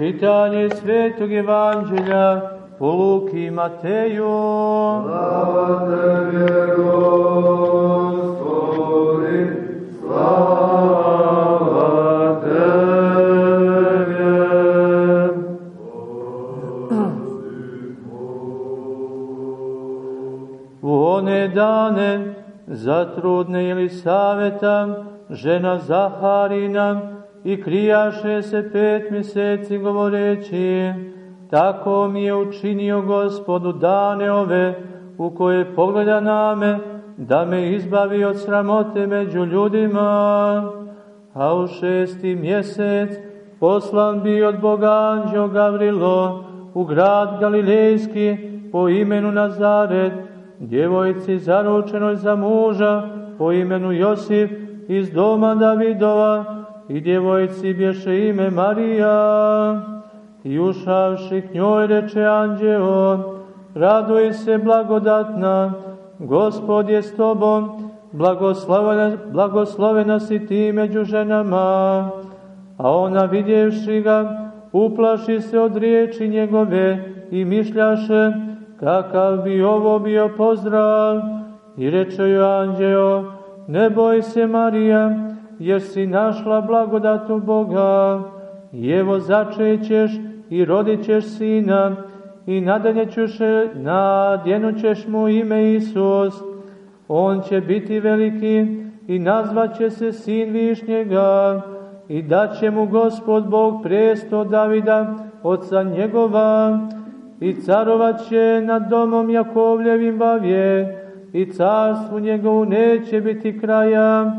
Čitanje Svetog Evanđelja po Luki i Mateju. Slava Tebe, Gospodi, slava Tebe. U one dane zatrudne ili saveta žena Zaharina i krijaše se pet mjeseci govoreći tako mi je učinio gospodu dane ove u koje pogleda name da me izbavi od sramote među ljudima. A u šesti mjesec poslan bi od Boga anđeo Gavrilo u grad Galilejski po imenu Nazaret djevojci zaručenoj za muža po imenu Josip iz doma Davidova i djevojci bješe ime Marija. I ušavši k njoj reče anđeo, raduj se blagodatna, gospod je s tobom, blagoslovena, blagoslovena si ti među ženama. A ona vidjevši ga, uplaši se od riječi njegove i mišljaše, kakav bi ovo bio pozdrav. I reče joj anđeo, ne boj se Marija, jer si našla blagodat u Boga. I evo začećeš i rodit ćeš sina i nadaljećeš, nadjenućeš mu ime Isus. On će biti veliki i nazvaće se sin Višnjega i daće mu gospod Bog presto Davida, oca njegova, i carovat će nad domom Jakovljevim bavje, i carstvu njegovu neće biti kraja.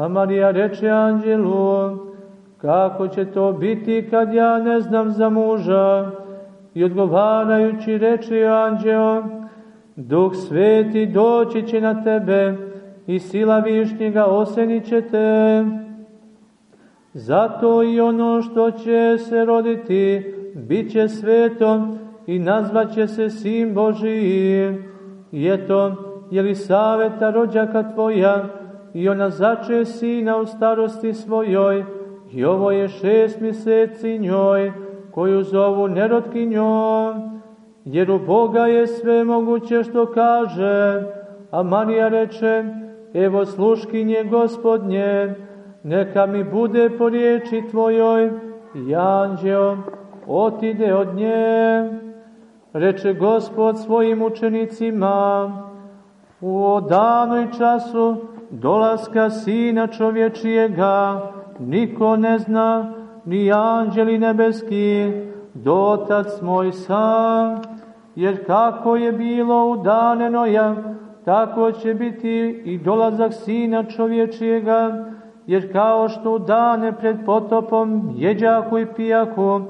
A Marija reče anđelu, kako će to biti kad ja ne znam za muža? I odgovarajući reče anđeo, Duh sveti doći će na tebe i sila višnjega osenit će te. Zato i ono što će se roditi, bit će svetom i nazvaće se Sin Božiji. I eto, je li saveta rođaka tvoja, i ona zače sina u starosti svojoj, i ovo je šest mjeseci njoj, koju zovu nerotkinjom, jer u Boga je sve moguće što kaže, a Marija reče, evo sluškinje gospodnje, neka mi bude po riječi tvojoj, i anđeo otide od nje. Reče gospod svojim učenicima, u danu času dolaska Sina čovječijega niko ne zna, ni anđeli nebeski, do Otac moj sam, jer kako je bilo u dane Noja, tako će biti i dolazak Sina čovječijega, jer kao što u dane pred potopom jeđaku i pijaku,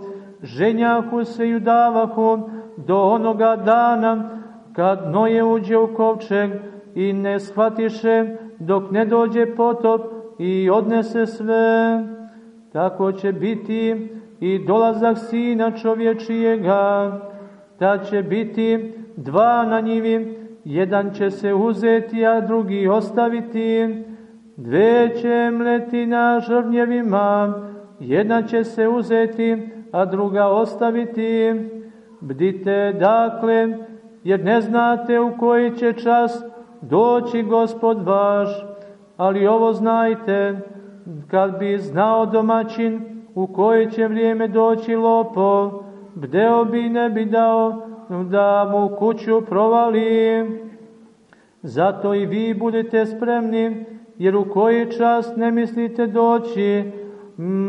ženjaku se i udavaku, do onoga dana kad Noje uđe u kovčeg i ne shvatiše dok ne dođe potop i odnese sve, tako će biti i dolazak sina čovječijega, da će biti dva na njivi, jedan će se uzeti, a drugi ostaviti, dve će mleti na žrvnjevima, jedna će se uzeti, a druga ostaviti. Bdite dakle, jer ne znate u koji će čas doći gospod vaš, ali ovo znajte, kad bi znao domaćin u koje će vrijeme doći lopo, bdeo bi ne bi dao da mu kuću provali. Zato i vi budete spremni, jer u koji čas ne mislite doći,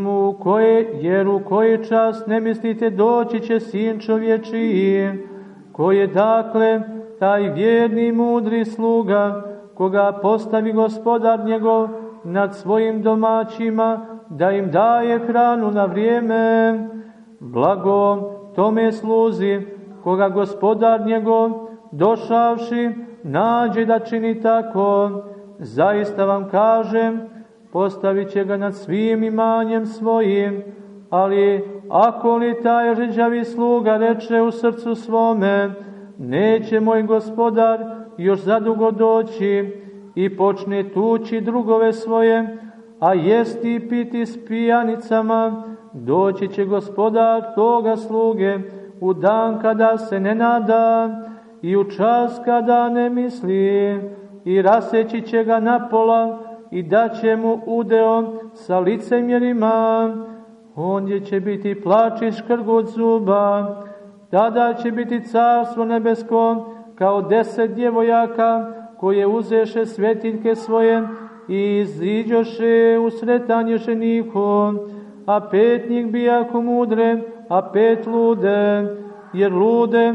u koje, jer u koji čas ne mislite doći će sin čovječiji, ko je dakle taj vjerni mudri sluga, koga postavi gospodar njegov nad svojim domaćima, da im daje hranu na vrijeme. Blago tome sluzi, koga gospodar njegov, došavši, nađe da čini tako. Zaista vam kažem, postavit će ga nad svim imanjem svojim, ali ako li taj ređavi sluga reče u srcu svome, neće moj gospodar još zadugo doći i počne tući drugove svoje, a jesti i piti s pijanicama, doći će gospodar toga sluge u dan kada se ne nada i u čas kada ne misli i raseći će ga napola i daće mu udeo sa licemjerima. Ondje će biti plač i škrgut zuba, tada će biti carstvo nebesko kao deset djevojaka koje uzeše svetiljke svoje i iziđoše u sretanje ženiku, a pet njih bijako mudre, a pet lude, jer lude,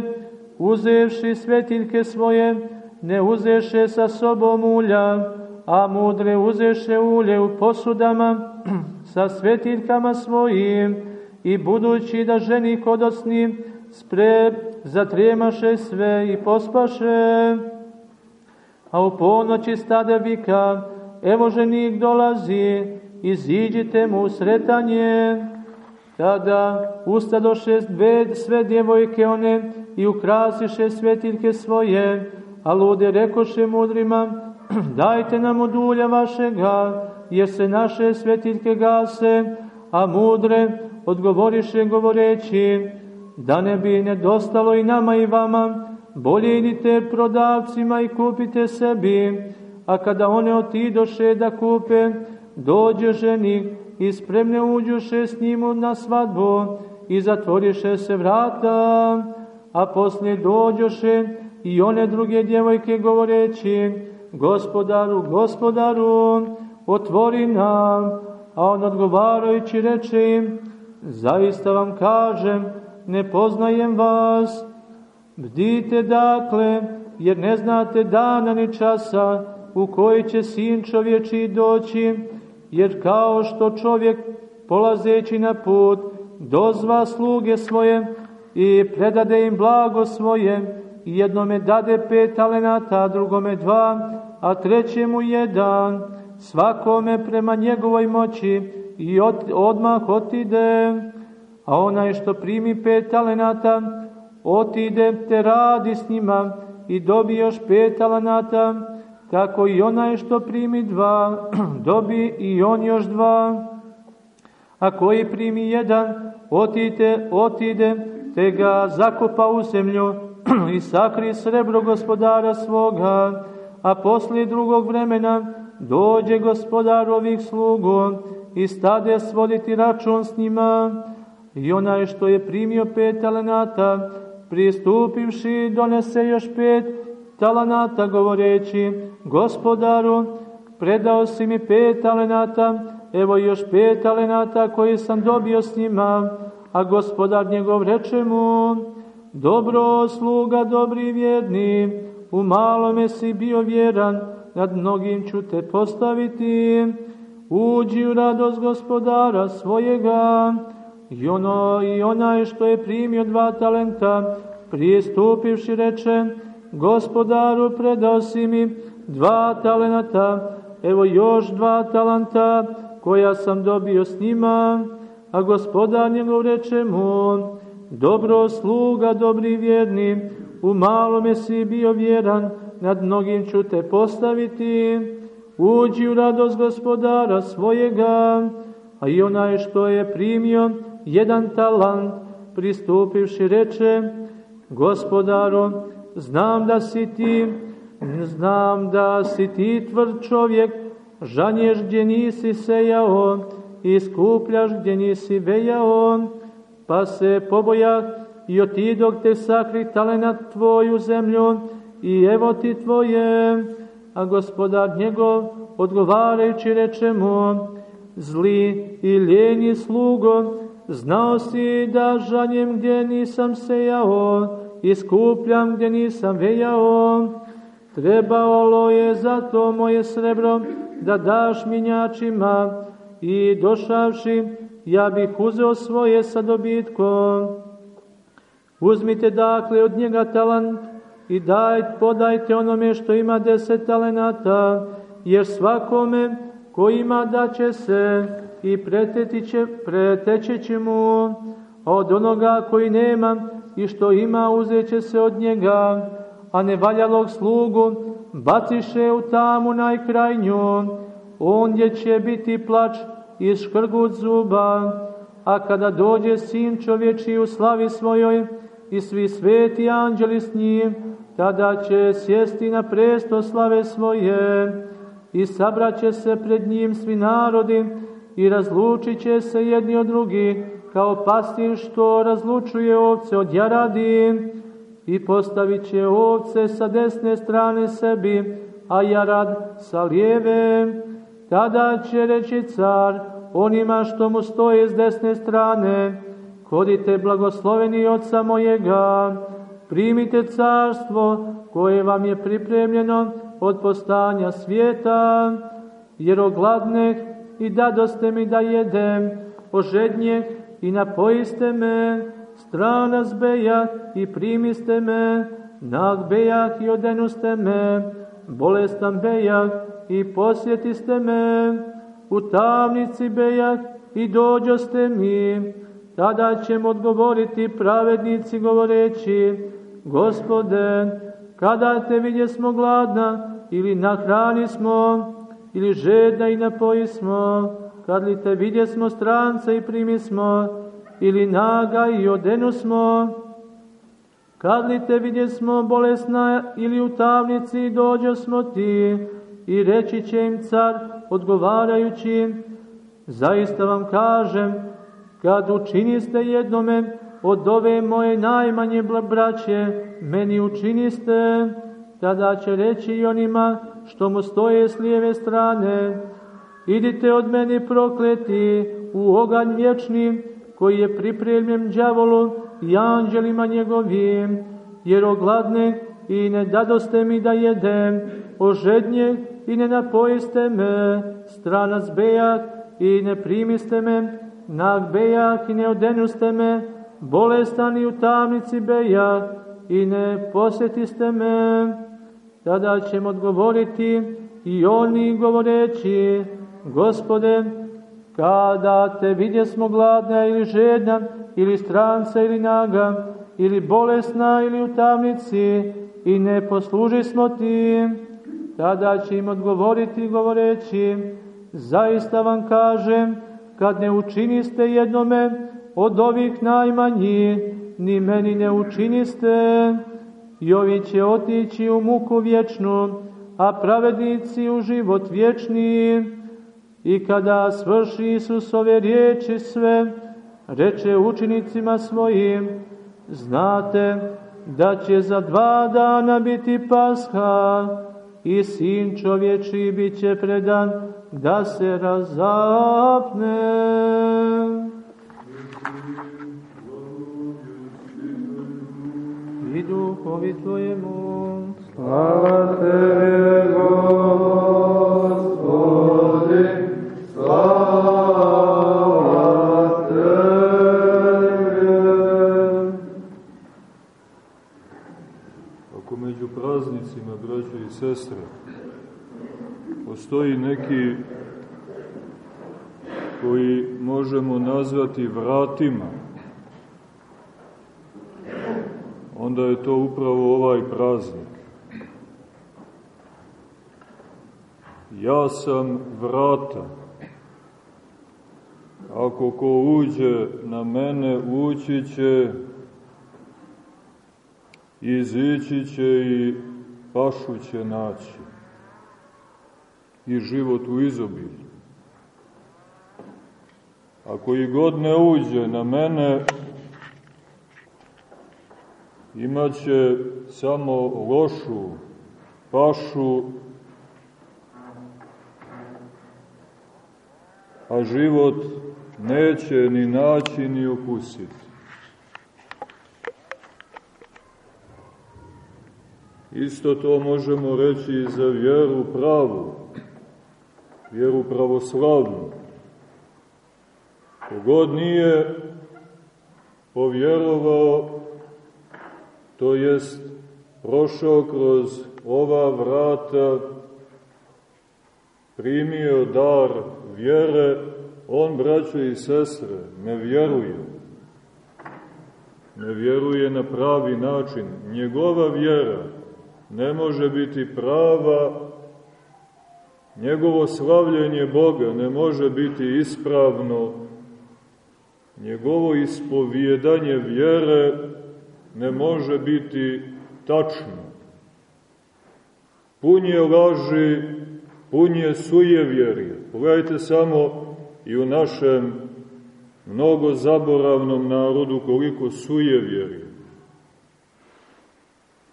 uzevši svetiljke svoje, ne uzeše sa sobom ulja, a mudre uzeše ulje u posudama sa svetiljkama svojim i budući da ženi kodosni spre zatremaše sve i pospaše. A u ponoći stade vika, evo ženik dolazi, iziđite mu sretanje. Tada ustadoše dve, sve djevojke one i ukrasiše svetiljke svoje, a lude rekoše mudrima, dajte nam od ulja vašega, jer se naše svetiljke gase, a mudre odgovoriše govoreći, da ne bi nedostalo i nama i vama, bolje idite prodavcima i kupite sebi, a kada one otidoše da kupe, dođe ženik i spremne uđuše s njim na svadbu i zatvoriše se vrata, a poslije dođoše i one druge djevojke govoreći, gospodaru, gospodaru, otvori nam, a on odgovarajući reče im, zaista vam kažem, ne poznajem vas, bdite dakle, jer ne znate dana ni časa u koji će sin čovječi doći, jer kao što čovjek polazeći na put dozva sluge svoje i predade im blago svoje, i jednome dade pet talenata, drugome dva, a trećemu jedan, svakome prema njegovoj moći i od, odmah otide, a onaj što primi pet talenata, otide te radi s njima i dobi još pet talenata, tako i onaj što primi dva, dobi i on još dva. A koji primi jedan, otide, otide, te ga zakopa u zemlju i sakri srebro gospodara svoga, a posle drugog vremena dođe gospodar ovih slugu i stade svoditi račun s njima. I onaj što je primio pet talenata, pristupivši, donese još pet talenata, govoreći, gospodaru, predao si mi pet talenata, evo još pet talenata koji sam dobio s njima, a gospodar njegov reče mu, dobro sluga, dobri vjerni, u malome si bio vjeran, nad mnogim ću te postaviti, uđi u radost gospodara svojega, i ono i onaj što je primio dva talenta, prijestupivši reče, gospodaru predao si mi dva talenta, evo još dva talenta koja sam dobio s njima, a gospodar njegov reče mu, dobro sluga, dobri vjerni, u malome si bio vjeran, nad mnogim ću te postaviti, uđi u radost gospodara svojega, a i onaj što je primio jedan talant, pristupivši reče, gospodaro, znam da si ti, znam da si ti tvrd čovjek, žanješ gdje nisi sejao i skupljaš gdje nisi vejao, pa se pobojah i otidog te sakri talenat tvoju zemlju i evo ti tvoje, a gospodar njegov odgovarajući reče mu, zli i ljeni slugo, znao si da žanjem gdje nisam sejao i skupljam gdje nisam vejao, trebalo je zato moje srebro da daš minjačima i došavši ja bih uzeo svoje sa dobitkom. Uzmite dakle od njega talant i daj, podajte onome što ima deset talenata, jer svakome ko ima daće se i preteće će mu, od onoga koji nema i što ima uzeće se od njega, a nevaljalog slugu baciše u tamu najkrajnju, ondje će biti plač i škrgut zuba, a kada dođe sin čovječi u slavi svojoj i svi sveti anđeli s njim, tada će sjesti na presto slave svoje i sabraće se pred njim svi narodi i razlučit će se jedni od drugih, kao pastir što razlučuje ovce od jaradi i postavit će ovce sa desne strane sebi, a jarad sa lijeve. Tada će reći car onima što mu stoje s desne strane, hodite blagosloveni oca mojega, primite carstvo koje vam je pripremljeno od postanja svijeta, jer ogladneh i dadoste mi da jedem, ožednjeh i napojiste me, strana zbejah i primiste me, nag bejah i odenuste me, bolestan bejah i posjetiste me, u tamnici bejah i dođoste mi, tada ćemo odgovoriti pravednici govoreći, Gospode, kada te vidje smo gladna, ili nahrani smo, ili žedna i napoji smo, kad li te vidje smo stranca i primi smo, ili naga i odenu smo, kad li te vidje smo bolesna ili u tamnici i dođo smo ti, i reći će im car odgovarajući, zaista vam kažem, kad učiniste jednome od ove moje najmanje braće, meni učiniste, tada će reći i onima što mu stoje s lijeve strane, idite od meni prokleti u oganj vječni, koji je pripremljen đavolu i anđelima njegovim, jer ogladne i ne dadoste mi da jedem, ožednje i ne napojiste me, stranac bejak i ne primiste me, nag bejak i ne odenuste me, bolestan i u tamnici bejak i ne posjetiste me. Tada ćemo odgovoriti i oni govoreći, Gospode, kada te vidje smo gladna ili žedna, ili stranca ili naga, ili bolesna ili u tamnici, i ne posluži smo ti, tada će im odgovoriti govoreći, zaista vam kažem, kad ne učiniste jednome od ovih najmanjih, ni meni ne učiniste, i ovi će otići u muku vječnu, a pravednici u život vječni. I kada svrši Isus ove riječi sve, reče učenicima svojim, znate da će za dva dana biti pasha i sin čovječi bit će predan da se razapne. I duhovi Tvojemu. Slava Tebe, Gospodi, slava Tebe. Ako među praznicima, braćo i sestre, postoji neki koji možemo nazvati vratima, onda je to upravo ovaj praznik. Ja sam vrata. Ako ko uđe na mene, ući će, izići će i pašu će naći. I život u izobilju. Ako i god ne uđe na mene, imaće samo lošu pašu, a život neće ni naći ni okusiti. Isto to možemo reći i za vjeru pravu, vjeru pravoslavnu. Kogod nije povjerovao to jest prošao kroz ova vrata, primio dar vjere, on, braćo i sestre, ne vjeruje. Ne vjeruje na pravi način. Njegova vjera ne može biti prava, njegovo slavljenje Boga ne može biti ispravno njegovo ispovjedanje vjere ne može biti tačno. Pun je laži, pun je sujevjerje. Pogledajte samo i u našem mnogo zaboravnom narodu koliko sujevjerje.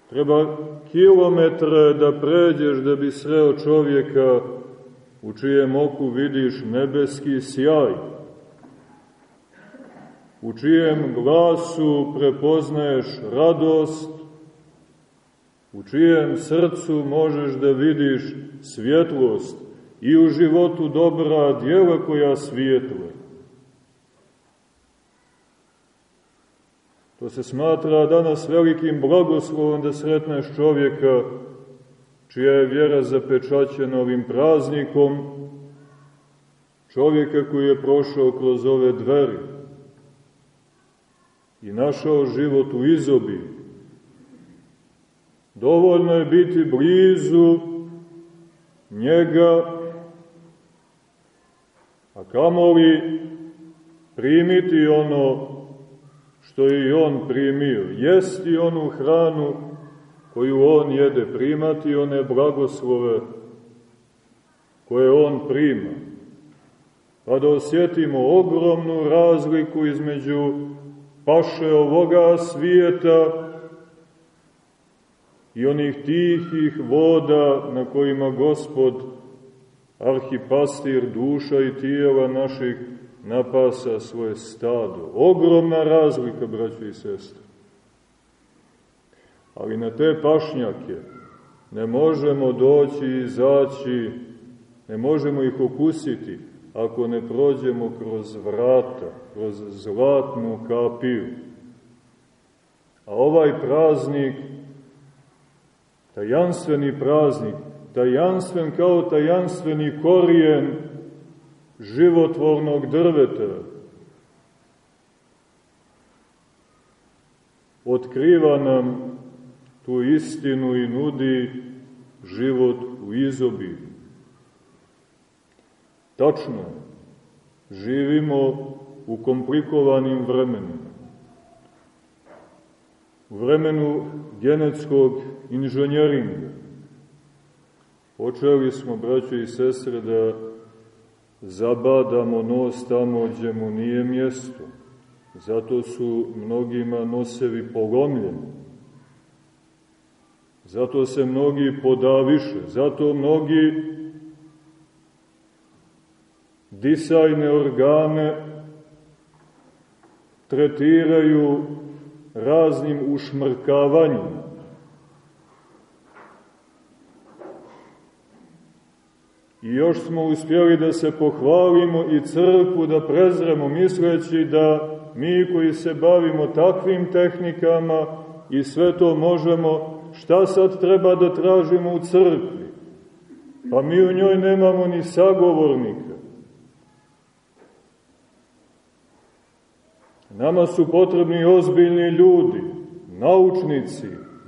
Treba kilometre da pređeš da bi sreo čovjeka u čijem oku vidiš nebeski sjaj, u čijem glasu prepoznaješ radost, u čijem srcu možeš da vidiš svjetlost i u životu dobra djela koja svijetle. To se smatra danas velikim blagoslovom da sretneš čovjeka čija je vjera zapečaćena ovim praznikom, čovjeka koji je prošao kroz ove dveri i našao život u izobi. Dovoljno je biti blizu njega, a kamoli primiti ono što je i on primio, jesti onu hranu koju on jede, primati one blagoslove koje on prima, pa da osjetimo ogromnu razliku između paše ovoga svijeta i onih tihih voda na kojima Gospod, arhipastir duša i tijela naših, napasa svoje stado. Ogromna razlika, braćo i sestre. Ali na te pašnjake ne možemo doći i izaći, ne možemo ih okusiti ako ne prođemo kroz vrata, kroz zlatnu kapiju. A ovaj praznik, tajanstveni praznik, tajanstven kao tajanstveni korijen životvornog drveta, otkriva nam tu istinu i nudi život u izobilju. Tačno, živimo u komplikovanim vremenima. U vremenu genetskog inženjeringa. Počeli smo, braćo i sestre, da zabadamo nos tamo gdje mu nije mjesto. Zato su mnogima nosevi polomljeni. Zato se mnogi podaviše, zato mnogi disajne organe tretiraju raznim ušmrkavanjima. I još smo uspjeli da se pohvalimo i crkvu da prezremo, misleći da mi koji se bavimo takvim tehnikama i sve to možemo, šta sad treba da tražimo u crkvi? Pa mi u njoj nemamo ni sagovornika. Nama su potrebni ozbiljni ljudi, naučnici,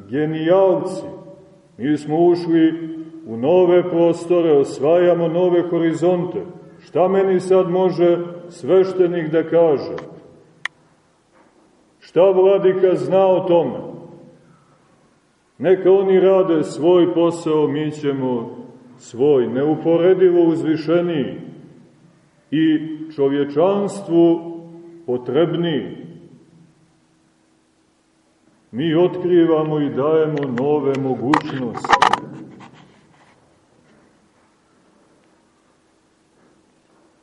genijalci. Mi smo ušli u nove prostore, osvajamo nove horizonte. Šta meni sad može sveštenik da kaže? Šta vladika zna o tome? Neka oni rade svoj posao, mi ćemo svoj, neuporedivo uzvišeniji i čovječanstvu potrebniji. Mi otkrivamo i dajemo nove mogućnosti.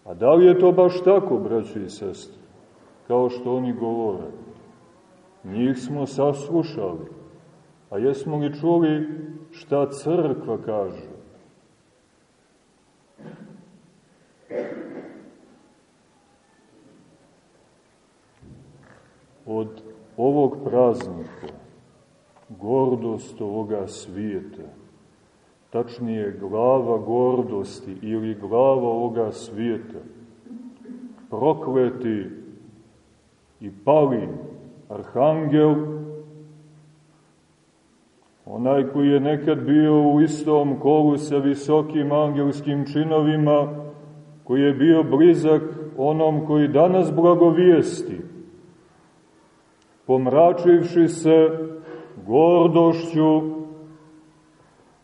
A da li je to baš tako, braći i sestri, kao što oni govore? Njih smo saslušali, a jesmo li čuli šta crkva kaže? Od ovog praznika, gordost ovoga svijeta, tačnije glava gordosti ili glava ovoga svijeta, prokleti i pali arhangel, onaj koji je nekad bio u istom kolu sa visokim angelskim činovima, koji je bio blizak onom koji danas blagovijesti, pomračivši se gordošću,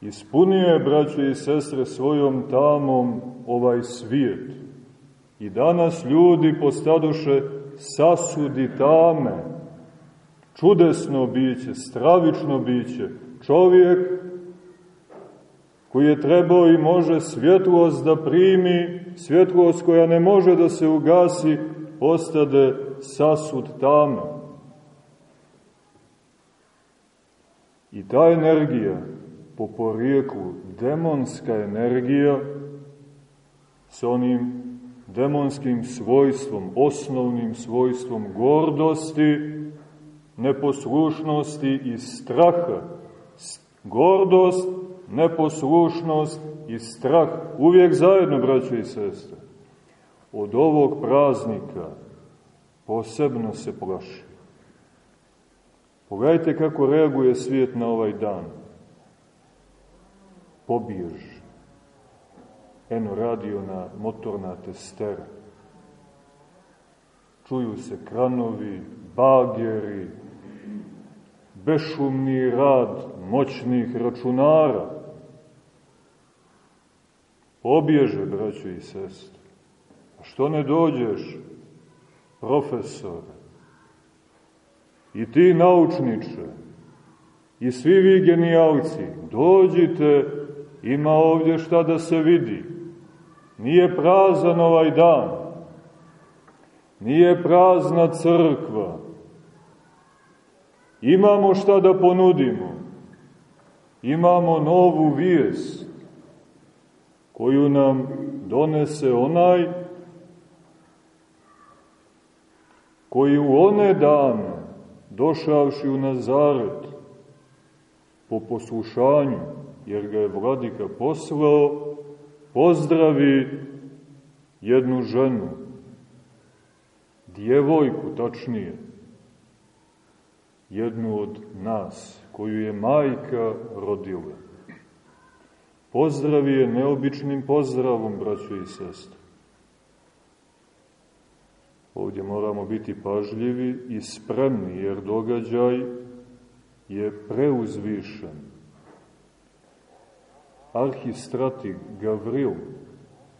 ispunije, braće i sestre, svojom tamom ovaj svijet. I danas ljudi postadoše sasudi tame, čudesno biće, stravično biće, čovjek koji je trebao i može svjetlost da primi, svjetlost koja ne može da se ugasi, postade sasud tama. I ta energija, po porijeklu, demonska energija, sa onim demonskim svojstvom, osnovnim svojstvom gordosti, neposlušnosti i straha. Gordost, neposlušnost i strah, uvijek zajedno, braće i sestre. Od ovog praznika posebno se plaši. Pogledajte kako reaguje svijet na ovaj dan. Pobjež. Eno radio na motorna testera. Čuju se kranovi, bageri, bešumni rad moćnih računara. Pobježe, braćo i sestre. A što ne dođeš, profesore? I ti naučniče, i svi vi genijalci, dođite, ima ovdje šta da se vidi. Nije prazan ovaj dan, nije prazna crkva, imamo šta da ponudimo, imamo novu vijest, koju nam donese onaj koji u one dane, došavši u Nazaret, po poslušanju, jer ga je vladika poslao, pozdravi jednu ženu, djevojku tačnije, jednu od nas, koju je majka rodila. Pozdravi je neobičnim pozdravom, braćo i sestre. Ovdje moramo biti pažljivi i spremni, jer događaj je preuzvišen. Arhistrati Gavril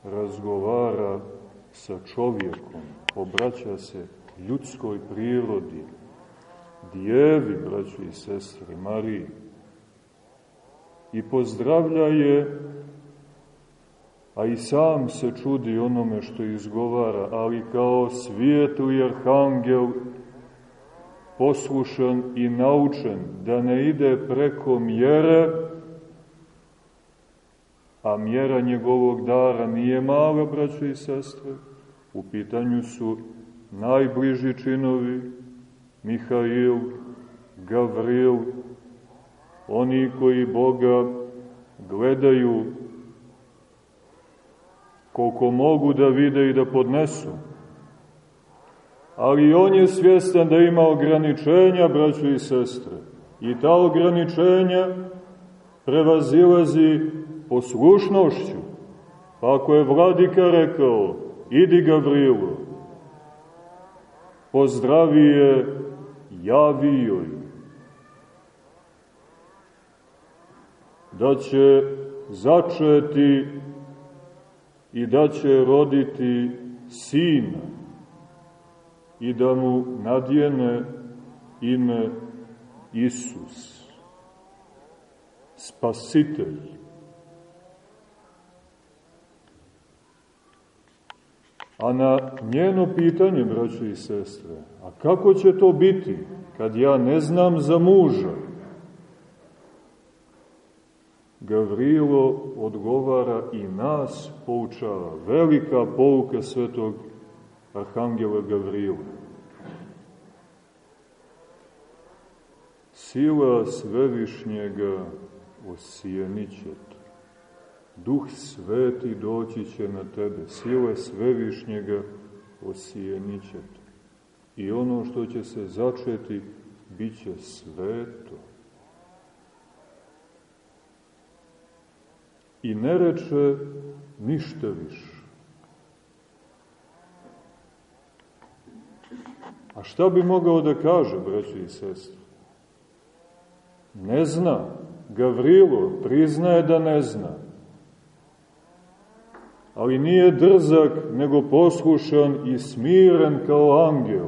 razgovara sa čovjekom, obraća se ljudskoj prirodi, djevi, braćo i sestre, Mariji, i pozdravlja je, a i sam se čudi onome što izgovara, ali kao svijetli arhangel, poslušan i naučen da ne ide preko mjere, a mjera njegovog dara nije mala, braćo i sestre, u pitanju su najbliži činovi, Mihail, Gavril, oni koji Boga gledaju koliko mogu da vide i da podnesu. Ali on je svjestan da ima ograničenja, braćo i sestre. I ta ograničenja prevazilazi poslušnošću. Pa ako je vladika rekao, idi Gavrilo, pozdravi je, javi joj. da će začeti i da će roditi sina i da mu nadjene ime Isus, spasitelj. A na njeno pitanje, braćo i sestre, a kako će to biti kad ja ne znam za muža? Gavrilo odgovara i nas poučava. Velika pouka svetog Arhangela Gavrila. Sila svevišnjega osijenićete. Duh sveti doći će na tebe. Sila svevišnjega osijenićete. I ono što će se začeti, bit će sveto. I ne reče ništa više. A šta bi mogao da kaže, braći i sestri? Ne zna. Gavrilo priznaje da ne zna. Ali nije drzak, nego poslušan i smiren kao angel.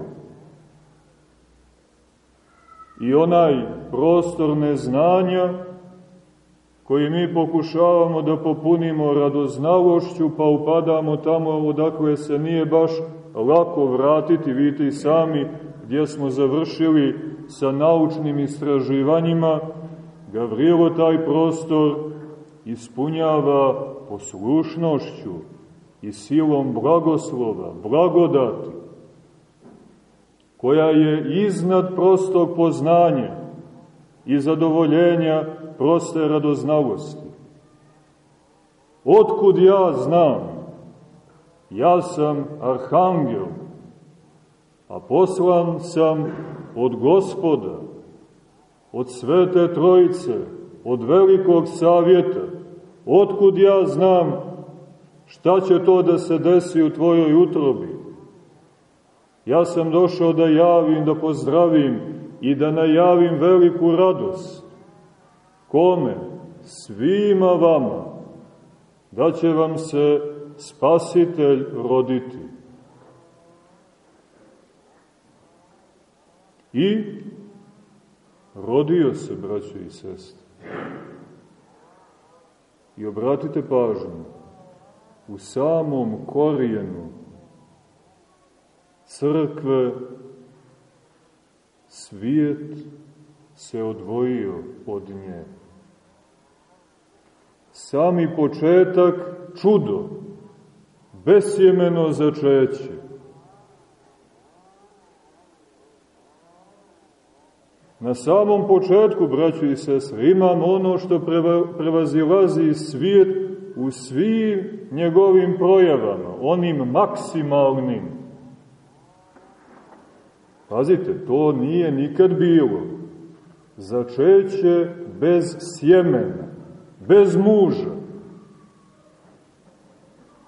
I onaj prostor neznanja koji mi pokušavamo da popunimo radoznalošću, pa upadamo tamo odakle se nije baš lako vratiti, vidite i sami gdje smo završili sa naučnim istraživanjima, Gavrilo taj prostor ispunjava poslušnošću i silom blagoslova, blagodati, koja je iznad prostog poznanja i zadovoljenja proste radoznalosti. Otkud ja znam? Ja sam arhangel, a poslan sam od gospoda, od svete trojice, od velikog savjeta. Otkud ja znam šta će to da se desi u tvojoj utrobi? Ja sam došao da javim, da pozdravim i da najavim veliku radost. Kome? Svima vama. Da će vam se spasitelj roditi. I rodio se, braćo i sestre. I obratite pažnju, u samom korijenu crkve svijet se odvojio od nje. Sami početak čudo, besjemeno začeće. Na samom početku, braćo i sestre, imamo ono što prevazilazi svijet u svim njegovim projavama, onim maksimalnim. Pazite, to nije nikad bilo. Začeće bez sjemena, bez muža.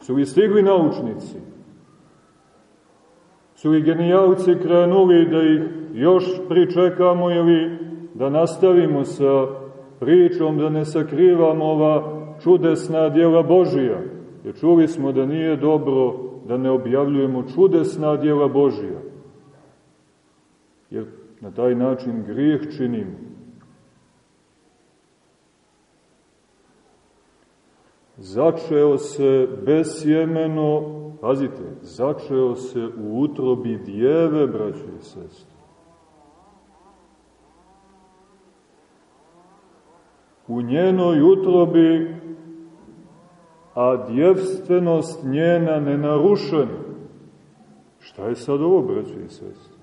Su li stigli naučnici? Su li genijalci krenuli da ih još pričekamo ili da nastavimo sa pričom, da ne sakrivamo ova čudesna djela Božija? Jer čuli smo da nije dobro da ne objavljujemo čudesna djela Božija. Jer na taj način grijeh činimo. Začeo se besjemeno, pazite, začeo se u utrobi djeve, braće i sestre. U njenoj utrobi, a djevstvenost njena nenarušena. Šta je sad ovo, braće i sestre?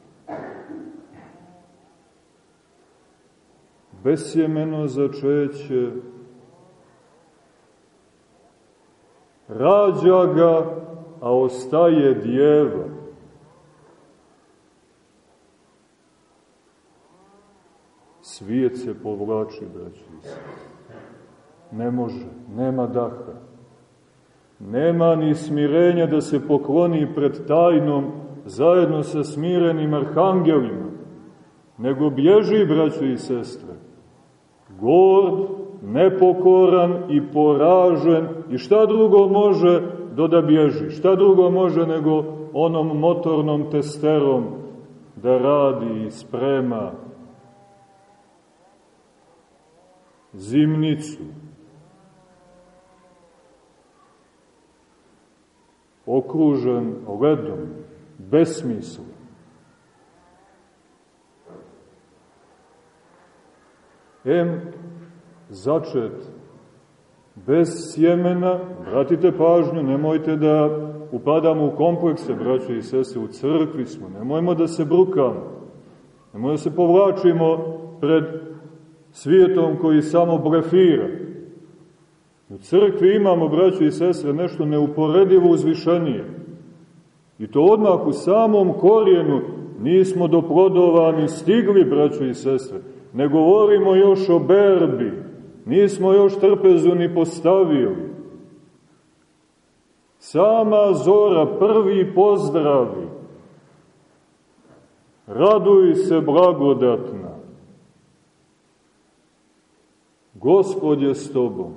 Besjemeno začeće, rađa ga, a ostaje djeva. Svijet se povlači, braći Ne može, nema daha. Nema ni smirenja da se pokloni pred tajnom zajedno sa smirenim arhangelima, nego bježi, braćo i sestre, gord, nepokoran i poražen. I šta drugo može do da bježi, šta drugo može nego onom motornom testerom da radi i sprema zimnicu, okružen ledom, besmislo. Em, začet bez sjemena, vratite pažnju, nemojte da upadamo u komplekse, braće i sese, u crkvi smo, nemojmo da se brukamo, nemojmo da se povlačimo pred svijetom koji samo blefira. U crkvi imamo, braće i sestre, nešto neuporedivo uzvišenije. I to odmah u samom korijenu nismo do plodova ni stigli, braće i sestre. Ne govorimo još o berbi, nismo još trpezu ni postavili. Sama zora prvi pozdravi. Raduj se blagodatna. Gospod je s tobom.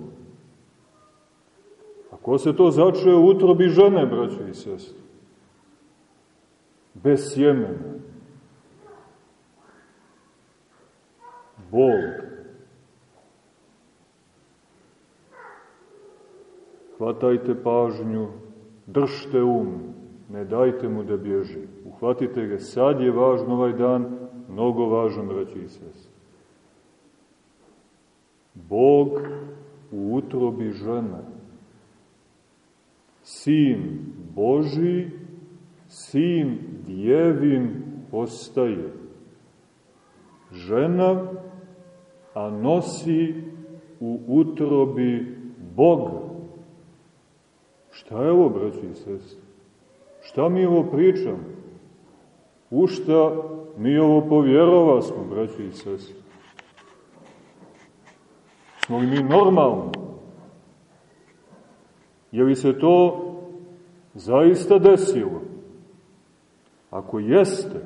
A ko se to začeo u utrobi žene, braćo i sestri? Bez sjemena. Bog. Hvatajte pažnju, držte um, ne dajte mu da bježi. Uhvatite ga, sad je važno ovaj dan, mnogo važan, braći i sest. Bog u utrobi žena, sin Boži, sin djevin postaje. Žena, a nosi u utrobi Boga. Šta je ovo, braći i sestri? Šta mi ovo pričamo? U šta mi ovo povjerova smo, braći i sestri? Smo li mi normalni? Je li se to zaista desilo? Ako jeste,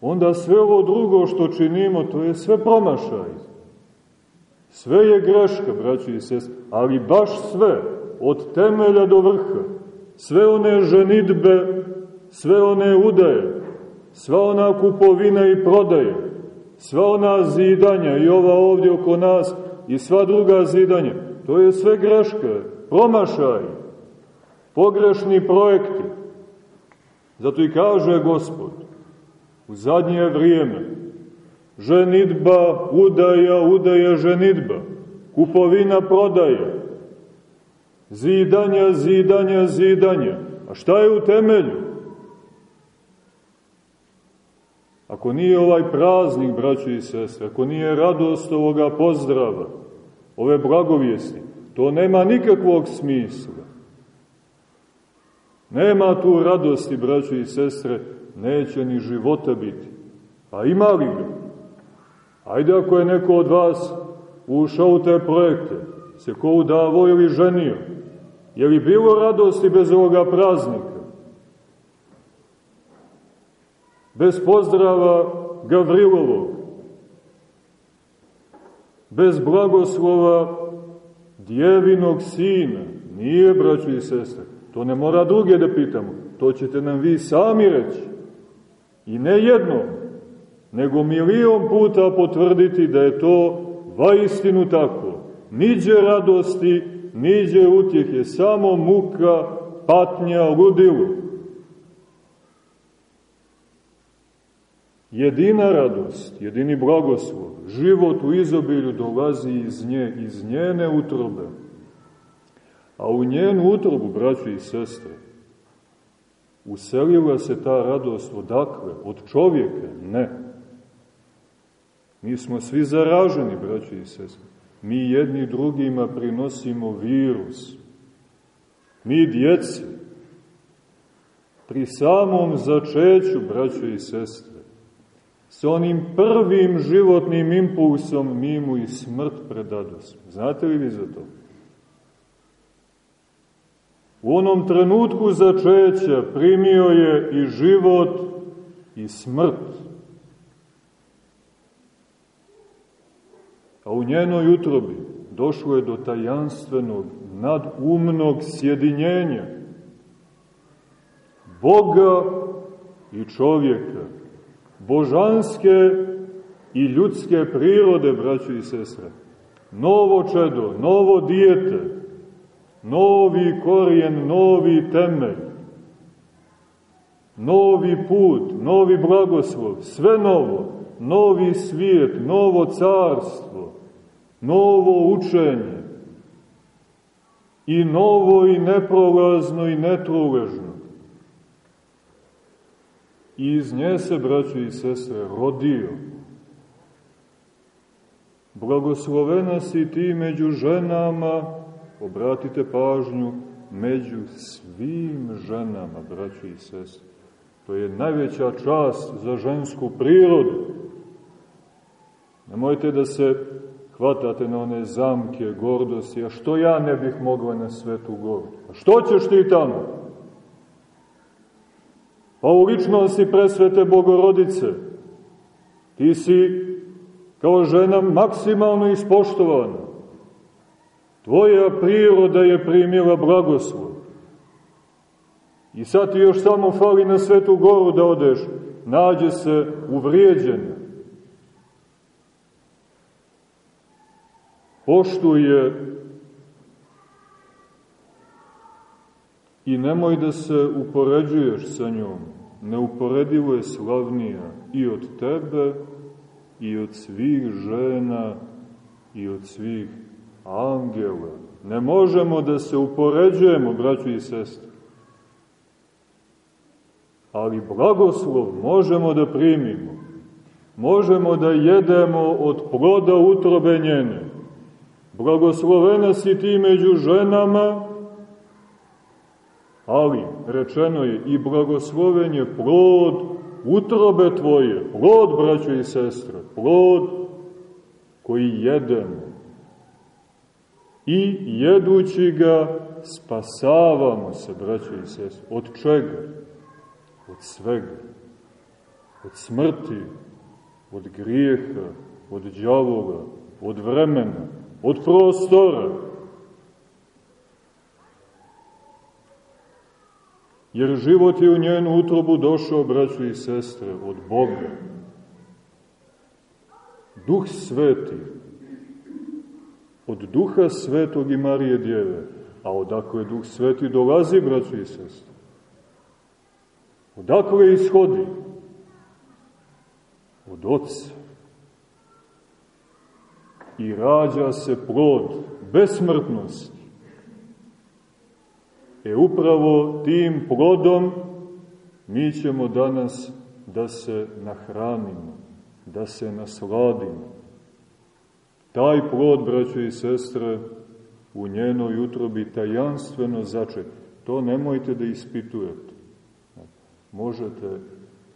onda sve ovo drugo što činimo, to je sve promašaj. Sve je greška, braći i sestri, ali baš sve, od temelja do vrha, sve one ženitbe, sve one udaje, sva ona kupovina i prodaje, sva ona zidanja i ova ovdje oko nas i sva druga zidanja, to je sve greška, promašaj, pogrešni projekti. Zato i kaže Gospod, u zadnje vrijeme, ženitba, udaja, udaja, ženitba, kupovina, prodaja, Zidanja, zidanja, zidanja. A šta je u temelju? Ako nije ovaj praznik, braćo i sestre, ako nije radost ovoga pozdrava, ove blagovijesti, to nema nikakvog smisla. Nema tu radosti, braćo i sestre, neće ni života biti. A ima li ga? Ajde ako je neko od vas ušao u te projekte, se ko udavo ili ženio, Je li bilo radosti bez ovoga praznika? Bez pozdrava Gavrilovog? Bez blagoslova djevinog sina? Nije, braćo i sestre. To ne mora druge da pitamo. To ćete nam vi sami reći. I ne jednom, nego milion puta potvrditi da je to vaistinu tako. Niđe radosti niđe utjehe, samo muka, patnja, ludilu. Jedina radost, jedini blagoslov, život u izobilju dolazi iz nje, iz njene utrobe. A u njenu utrobu, braći i sestre, uselila se ta radost odakle? Od čovjeka? Ne. Mi smo svi zaraženi, braći i sestre mi jedni drugima prinosimo virus. Mi djeci, pri samom začeću, braćo i sestre, sa onim prvim životnim impulsom mi mu i smrt predadosmo. Znate li vi za to? U onom trenutku začeća primio je i život i smrt. A u njenoj utrobi došlo je do tajanstvenog, nadumnog sjedinjenja Boga i čovjeka, božanske i ljudske prirode, braćo i sestre. Novo čedo, novo dijete, novi korijen, novi temelj, novi put, novi blagoslov, sve novo, novi svijet, novo carstvo, novo učenje i novo i neprolazno i netruležno. I iz nje se, braćo i sestre, rodio. Blagoslovena si ti među ženama, obratite pažnju, među svim ženama, braćo i sestre. To je najveća čast za žensku prirodu. Nemojte da se hvatate na one zamke gordosti, a što ja ne bih mogla na svetu goru? A što ćeš ti tamo? Pa u ličnosti presvete Bogorodice. Ti si kao žena maksimalno ispoštovana. Tvoja priroda je primila blagoslov. I sad ti još samo fali na svetu goru da odeš, nađe se uvrijeđena. Poštuje i nemoj da se upoređuješ sa njom. Neuporedivo je slavnija i od tebe i od svih žena i od svih angela. Ne možemo da se upoređujemo, braćo i sestre. Ali blagoslov možemo da primimo. Možemo da jedemo od ploda utrobe njene. Blagoslovena si ti među ženama, ali rečeno je i blagosloven je plod utrobe tvoje, plod, braćo i sestre, plod koji jedemo. I jedući ga spasavamo se, braćo i sestre. Od čega? Od svega. Od smrti, od grijeha, od djavoga, od vremena, od prostora. Jer život je u njenu utrobu došao, braćo i sestre, od Boga. Duh sveti, od Duha svetog i Marije Djeve. A odakle Duh sveti dolazi, braćo i sestre? Odakle ishodi? Od Otca. I rađa se plod besmrtnosti. E upravo tim plodom mi ćemo danas da se nahranimo, da se nasladimo. Taj plod, braćo i sestre, u njenoj utrobi tajanstveno začet. To nemojte da ispitujete. Možete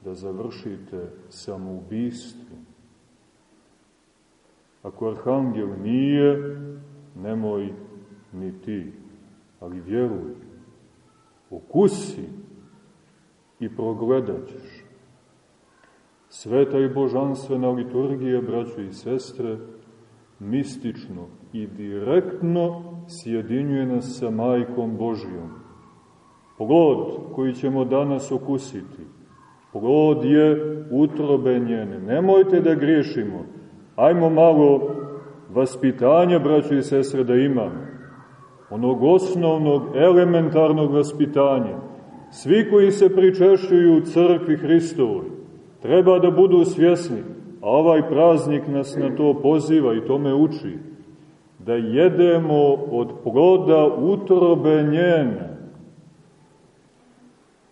da završite samoubistvom. Ako arhangel nije, nemoj ni ti, ali vjeruj okusi i progledat ćeš. Sveta i božanstvena liturgija, braćo i sestre, mistično i direktno sjedinjuje nas sa Majkom Božijom. Plod koji ćemo danas okusiti, plod je utrobe njene. Nemojte da griješimo. Ajmo malo vaspitanja, braćo i sestre, da imamo onog osnovnog, elementarnog vaspitanja. Svi koji se pričešćuju u crkvi Hristovoj treba da budu svjesni, a ovaj praznik nas na to poziva i to me uči, da jedemo od ploda utrobe njene.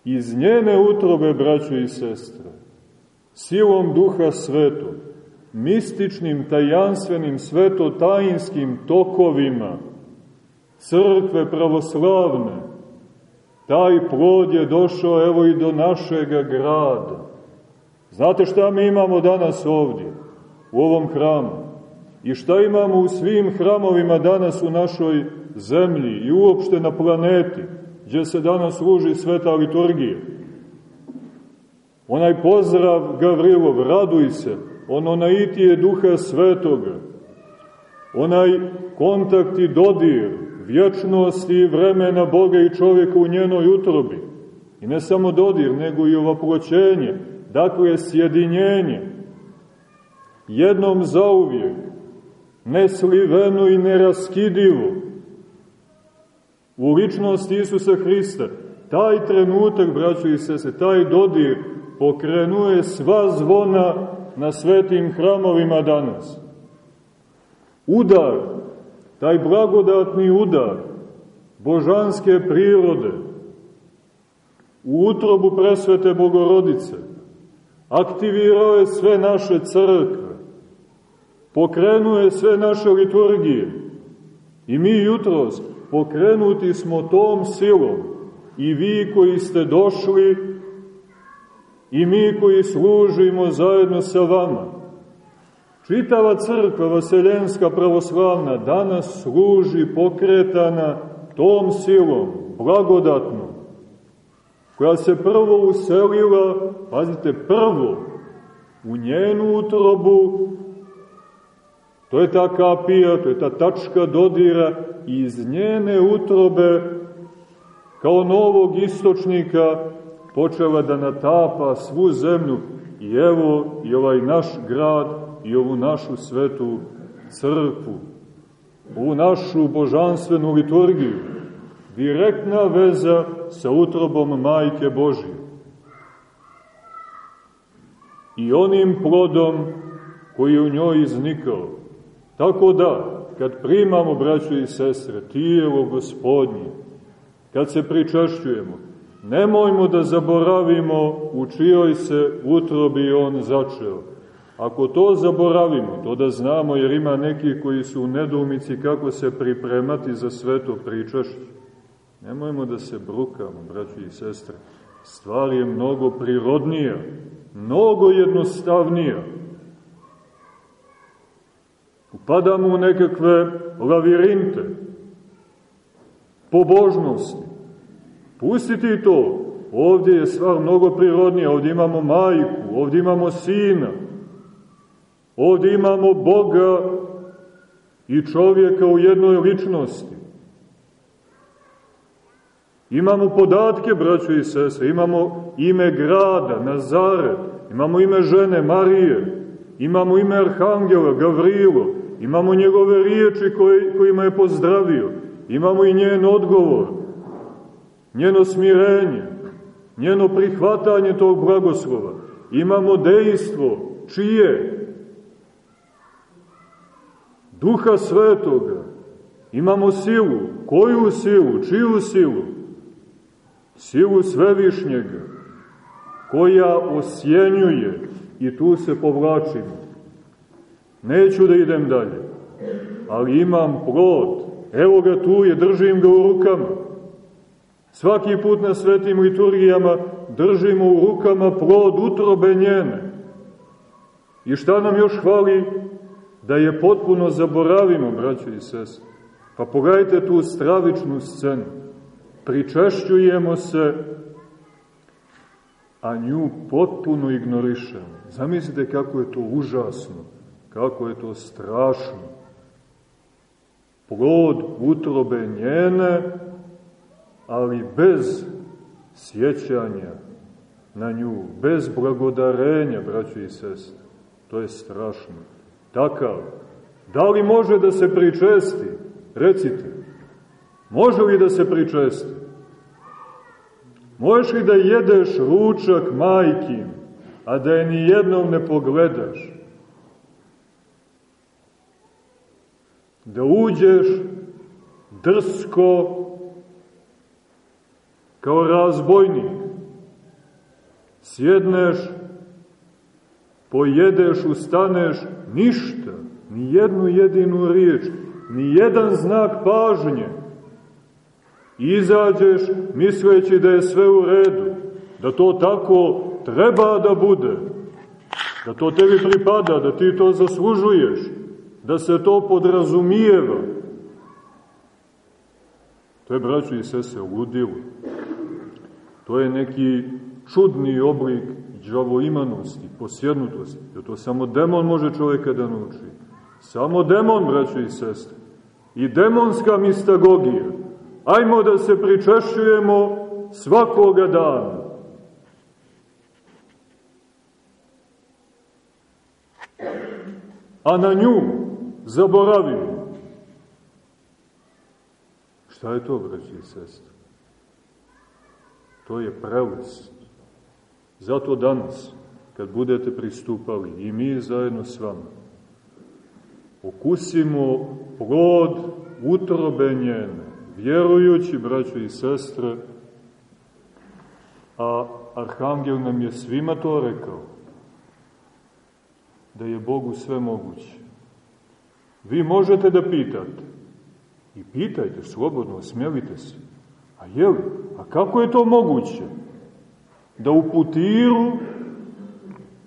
Iz njene utrobe, braćo i sestre, silom duha svetog, mističnim, tajanstvenim, svetotajinskim tokovima, crkve pravoslavne, taj plod je došao evo i do našega grada. Znate šta mi imamo danas ovdje, u ovom hramu? I šta imamo u svim hramovima danas u našoj zemlji i uopšte na planeti, gdje se danas služi sveta liturgija? Onaj pozdrav Gavrilov, raduj se, ono naitije duha svetoga, onaj kontakt i dodir, vječnosti vremena Boga i čovjeka u njenoj utrobi. I ne samo dodir, nego i ovaploćenje, dakle sjedinjenje. Jednom zauvijek, nesliveno i neraskidivo, u ličnosti Isusa Hrista, taj trenutak, braćo i sese, taj dodir pokrenuje sva zvona na svetim hramovima danas. Udar taj blagodatni udar božanske prirode u utrobu presvete Bogorodice aktivirao je sve naše crkve, pokrenuo je sve naše liturgije i mi jutros pokrenuti smo tom silom i vi koji ste došli i mi koji služimo zajedno sa vama Čitava crkva vaseljenska pravoslavna danas služi pokretana tom silom, blagodatnom. koja se prvo uselila, pazite, prvo, u njenu utrobu, to je ta kapija, to je ta tačka dodira, iz njene utrobe, kao novog istočnika, počela da natapa svu zemlju i evo i ovaj naš grad i ovu našu svetu crkvu, ovu našu božanstvenu liturgiju, direktna veza sa utrobom Majke Božije. I onim plodom koji je u njoj iznikao. Tako da, kad primamo, braćo i sestre, tijelo gospodnje, kad se pričašćujemo, nemojmo da zaboravimo u čijoj se utrobi on začeo. Ako to zaboravimo, to da znamo, jer ima neki koji su u nedoumici kako se pripremati za sveto pričašće, Nemojmo da se brukamo, braći i sestre. Stvar je mnogo prirodnija, mnogo jednostavnija. Upadamo u nekakve lavirinte, pobožnosti. Pustiti to. Ovdje je stvar mnogo prirodnija. Ovdje imamo majku, ovdje imamo sina, ovdje imamo Boga i čovjeka u jednoj ličnosti. Imamo podatke, braćo i sese, imamo ime grada, Nazaret, imamo ime žene Marije, imamo ime Arhangela, Gavrilo, imamo njegove riječi koje, kojima je pozdravio, imamo i njen odgovor, njeno smirenje, njeno prihvatanje tog blagoslova, imamo dejstvo, čije? Duha Svetoga, imamo silu, koju silu, čiju silu? silu svevišnjega, koja osjenjuje, i tu se povlačimo. Neću da idem dalje, ali imam plod, evo ga tu je, držim ga u rukama. Svaki put na svetim liturgijama držimo u rukama plod utrobe njene. I šta nam još hvali? Da je potpuno zaboravimo, braćo i sest. Pa pogledajte tu stravičnu scenu pričešćujemo se, a nju potpuno ignorišemo. Zamislite kako je to užasno, kako je to strašno. Plod utrobe njene, ali bez sjećanja na nju, bez blagodarenja, braćo i sestre. To je strašno. Takav. Da li može da se pričesti? Recite. Može li da se pričesti? Možeš li da jedeš ručak majkin, a da je ni jednom ne pogledaš? Da uđeš drsko kao razbojnik, sjedneš, pojedeš, ustaneš, ništa, ni jednu jedinu riječ, ni jedan znak pažnje, izađeš misleći da je sve u redu, da to tako treba da bude, da to tebi pripada, da ti to zaslužuješ, da se to podrazumijeva. To je, braćo i sese, ludilo. To je neki čudni oblik džavoimanosti, posjednutosti. Da to samo demon može čovjeka da nauči. Samo demon, braćo i sestre. I demonska mistagogija Ajmo da se pričešćujemo svakoga dana. A na nju zaboravimo. Šta je to, braći i sestri? To je prelest. Zato danas, kad budete pristupali, i mi zajedno s vama, okusimo plod utrobe njene, vjerujući, braćo i sestre, a Arhangel nam je svima to rekao, da je Bogu sve moguće. Vi možete da pitate, i pitajte slobodno, smjelite se, a je li, a kako je to moguće? Da u putiru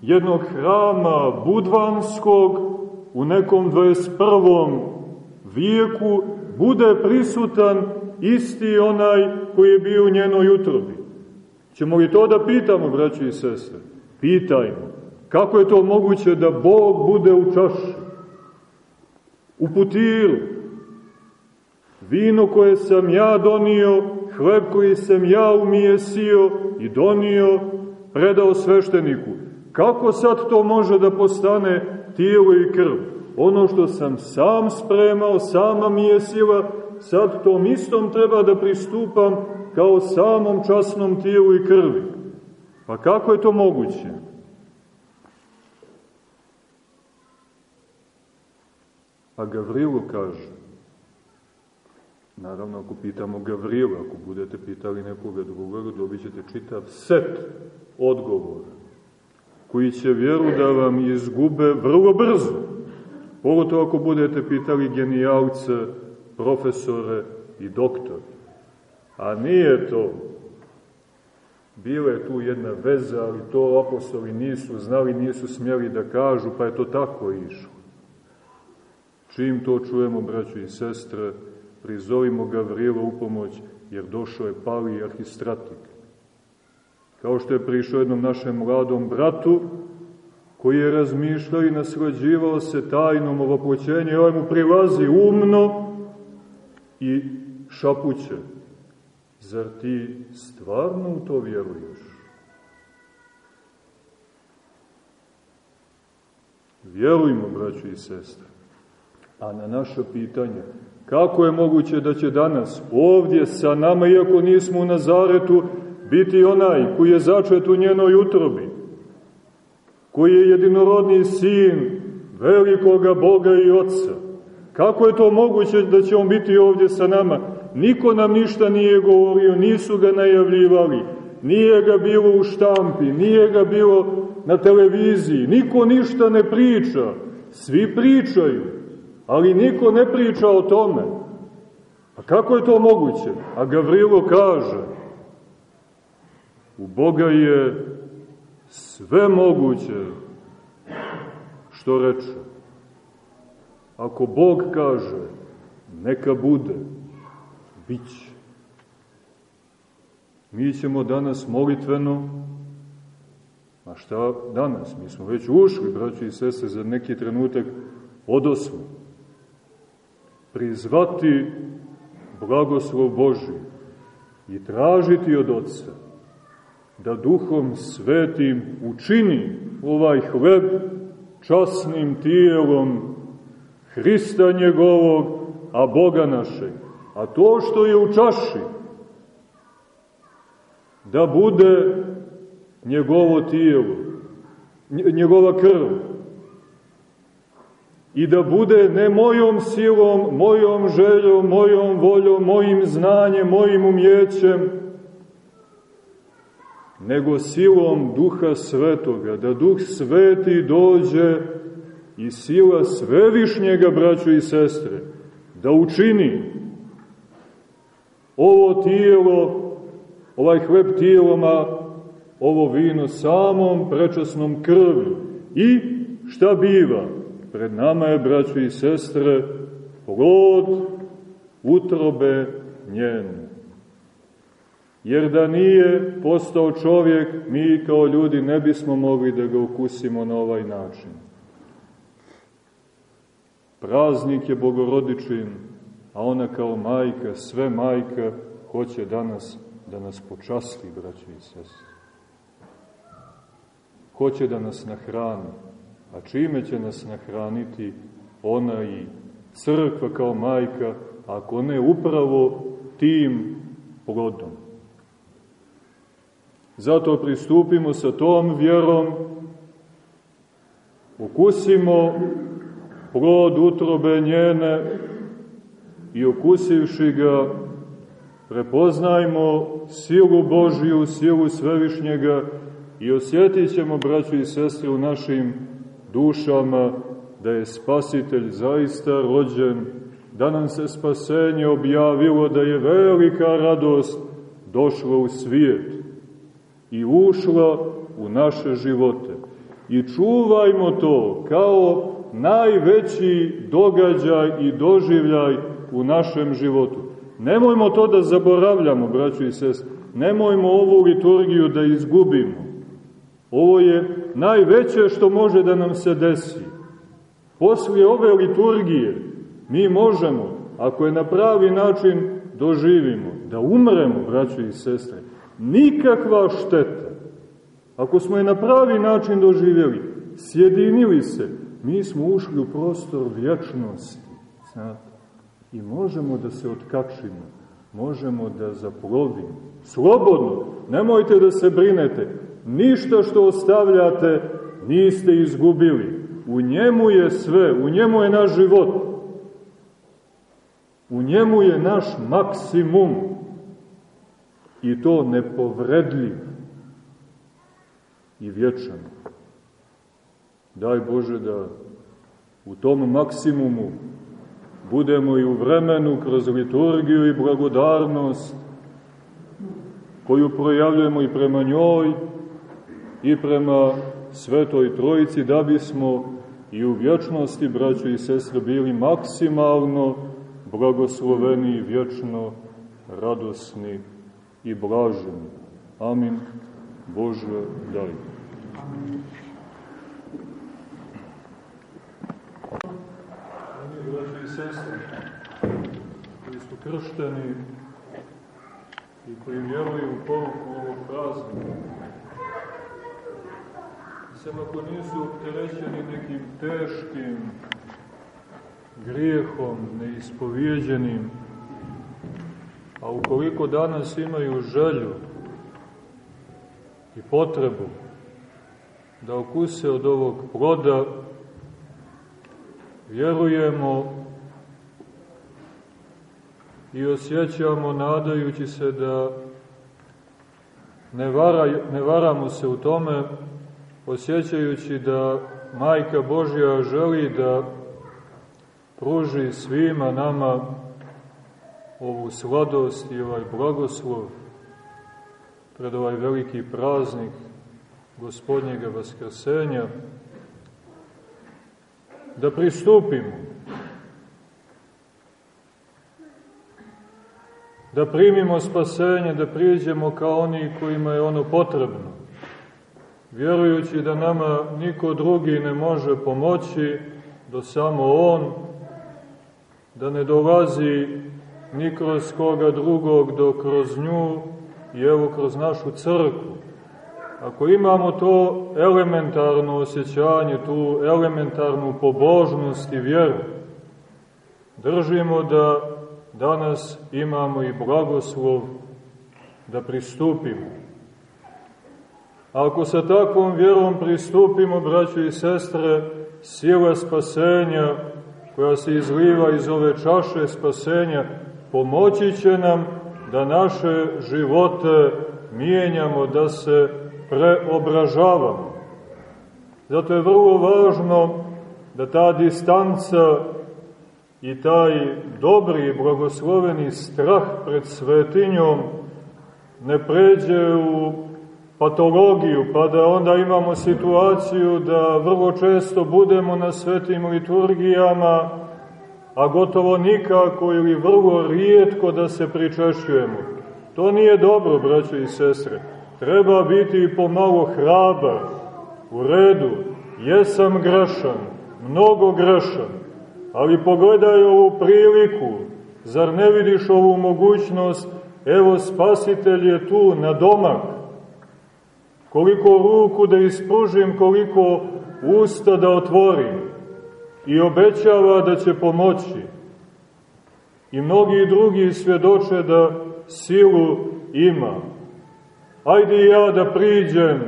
jednog hrama budvanskog u nekom 21. vijeku bude prisutan isti onaj koji je bio u njenoj utrobi. Ćemo li to da pitamo, braći i sestre? Pitajmo. Kako je to moguće da Bog bude u čaši? U putiru? Vino koje sam ja donio, hleb koji sam ja umijesio i donio, predao svešteniku. Kako sad to može da postane tijelo i krv? Ono što sam sam spremao, sama mi je sila, sad tom istom treba da pristupam kao samom časnom tijelu i krvi. Pa kako je to moguće? A Gavrilo kaže, naravno ako pitamo Gavrila, ako budete pitali nekoga drugoga, dobit ćete čitav set odgovora, koji će vjeru da vam izgube vrlo brzo. Pogotovo ako budete pitali genijalce, profesore i doktore. A nije to. Bila je tu jedna veza, ali to apostoli nisu znali, nisu smjeli da kažu, pa je to tako išlo. Čim to čujemo, braćo i sestre, prizovimo Gavrila u pomoć, jer došao je pali arhistratik. Kao što je prišao jednom našem mladom bratu, koji je razmišljao i naslađivao se tajnom ovopoćenju, i ovaj mu prilazi umno i šapuće. Zar ti stvarno u to vjeruješ? Vjerujmo, braći i sestre. A na naše pitanje, kako je moguće da će danas ovdje sa nama, iako nismo u Nazaretu, biti onaj koji je začet u njenoj utrobi, koji je jedinorodni sin velikoga Boga i Otca. Kako je to moguće da će on biti ovdje sa nama? Niko nam ništa nije govorio, nisu ga najavljivali, nije ga bilo u štampi, nije ga bilo na televiziji, niko ništa ne priča, svi pričaju, ali niko ne priča o tome. A kako je to moguće? A Gavrilo kaže, u Boga je sve moguće što reče. Ako Bog kaže, neka bude, bit će. Mi ćemo danas molitveno, a šta danas? Mi smo već ušli, braći i sese, za neki trenutak odosmo. Prizvati blagoslov Boži i tražiti od Otca da duhom svetim učini ovaj hleb časnim tijelom Hrista njegovog, a Boga našeg. A to što je u čaši, da bude njegovo tijelo, njegova krv, i da bude ne mojom silom, mojom željom, mojom voljom, mojim znanjem, mojim umjećem, nego silom Duha Svetoga, da Duh Sveti dođe i sila svevišnjega, braćo i sestre, da učini ovo tijelo, ovaj hleb tijeloma, ovo vino samom prečasnom krvlju. I šta biva? Pred nama je, braćo i sestre, plod utrobe njene. Jer da nije postao čovjek, mi kao ljudi ne bismo mogli da ga ukusimo na ovaj način. Praznik je bogorodičin, a ona kao majka, sve majka, hoće danas da nas počasti, braći i sestri. Hoće da nas nahrani. A čime će nas nahraniti ona i crkva kao majka, ako ne upravo tim plodom. Zato pristupimo sa tom vjerom, ukusimo plod utrobe njene i okusivši ga prepoznajmo silu Božiju, silu Svevišnjega i osjetit ćemo, braćo i sestre, u našim dušama da je Spasitelj zaista rođen, da nam se spasenje objavilo, da je velika radost došla u svijet i ušla u naše živote. I čuvajmo to kao najveći događaj i doživljaj u našem životu. Nemojmo to da zaboravljamo, braćo i sest, nemojmo ovu liturgiju da izgubimo. Ovo je najveće što može da nam se desi. Poslije ove liturgije mi možemo, ako je na pravi način doživimo, da umremo, braćo i sestre. Nikakva šteta. Ako smo je na pravi način doživjeli, sjedinili se, mi smo ušli u prostor vječnosti. Znate? I možemo da se otkačimo, možemo da zaplovimo. Slobodno, nemojte da se brinete, ništa što ostavljate niste izgubili. U njemu je sve, u njemu je naš život. U njemu je naš maksimum i to nepovredljiv i vječan. Daj Bože da u tom maksimumu budemo i u vremenu kroz liturgiju i blagodarnost koju projavljujemo i prema njoj i prema Svetoj Trojici da bismo i u vječnosti, braćo i sestre, bili maksimalno blagosloveni, vječno radosni i blaženi. Amin. Bože, daj. Amin, braći i sestri, koji su kršteni i koji vjeruju u poruku ovog praznika, sem ako nisu opterećeni nekim teškim grijehom neispovjeđenim, a ukoliko danas imaju želju i potrebu da okuse od ovog ploda, vjerujemo i osjećamo nadajući se da ne, vara, ne varamo se u tome, osjećajući da Majka Božja želi da pruži svima nama ovu sladost i ovaj blagoslov pred ovaj veliki praznik gospodnjega vaskrsenja, da pristupimo, da primimo spasenje, da prijeđemo kao oni kojima je ono potrebno, vjerujući da nama niko drugi ne može pomoći, do samo On, da ne dolazi ni kroz koga drugog do kroz nju i evo kroz našu crkvu. Ako imamo to elementarno osjećanje, tu elementarnu pobožnost i vjeru, držimo da danas imamo i blagoslov da pristupimo. Ako sa takvom vjerom pristupimo, braćo i sestre, sila spasenja koja se izliva iz ove čaše spasenja, pomoći će nam da naše živote mijenjamo, da se preobražavamo. Zato je vrlo važno da ta distanca i taj dobri i blagosloveni strah pred svetinjom ne pređe u patologiju, pa da onda imamo situaciju da vrlo često budemo na svetim liturgijama, a gotovo nikako ili vrlo rijetko da se pričešćujemo. To nije dobro, braćo i sestre. Treba biti pomalo hrabar. U redu, jesam grešan, mnogo grešan, ali pogledaj ovu priliku, zar ne vidiš ovu mogućnost, evo spasitelj je tu na domak, koliko ruku da ispružim, koliko usta da otvorim i obećava da će pomoći. I mnogi drugi svjedoče da silu ima. Ajde ja da priđem.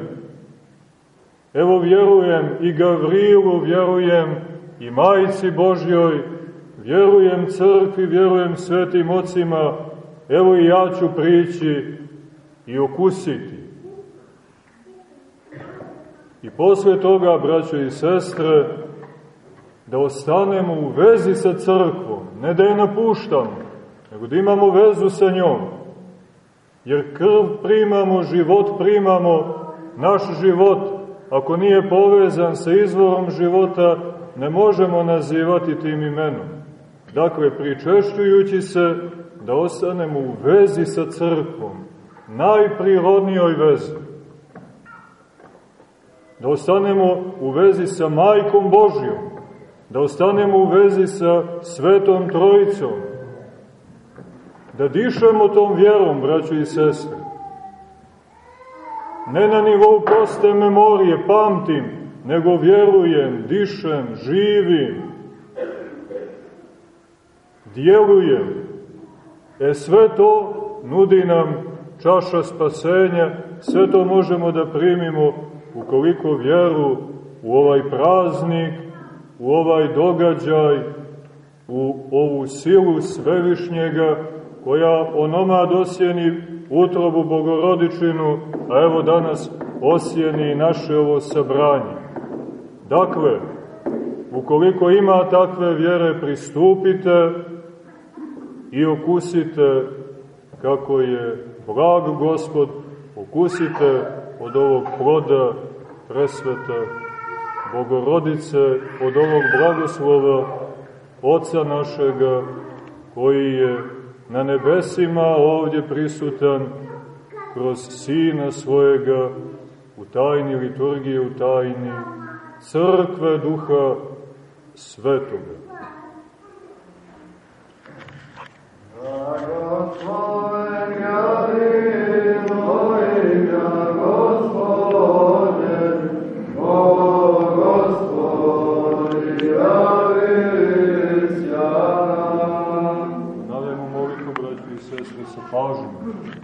Evo vjerujem i Gavrilu, vjerujem i Majici Božjoj, vjerujem crkvi, vjerujem svetim ocima, evo i ja ću prići i okusiti. I posle toga, braćo i sestre, da ostanemo u vezi sa crkvom, ne da je napuštamo, nego da imamo vezu sa njom. Jer krv primamo, život primamo, naš život, ako nije povezan sa izvorom života, ne možemo nazivati tim imenom. Dakle, pričešćujući se da ostanemo u vezi sa crkvom, najprirodnijoj vezi. Da ostanemo u vezi sa Majkom Božjom, da ostanemo u vezi sa Svetom Trojicom, da dišemo tom vjerom, braćo i sestre. Ne na nivou proste memorije, pamtim, nego vjerujem, dišem, živim, djelujem. E sve to nudi nam čaša spasenja, sve to možemo da primimo ukoliko vjeru u ovaj praznik, u ovaj događaj, u ovu silu svevišnjega, koja onoma dosjeni utrobu Bogorodičinu, a evo danas osjeni naše ovo sabranje. Dakle, ukoliko ima takve vjere, pristupite i okusite kako je blag gospod, okusite od ovog ploda presvete Bogorodice, od ovog blagoslova Oca našega, koji je na nebesima ovdje prisutan kroz Sina svojega u tajni liturgije, u tajni crkve Duha Svetoga. Ponavljamo molitvu, braći i sestre, sa pažnjom.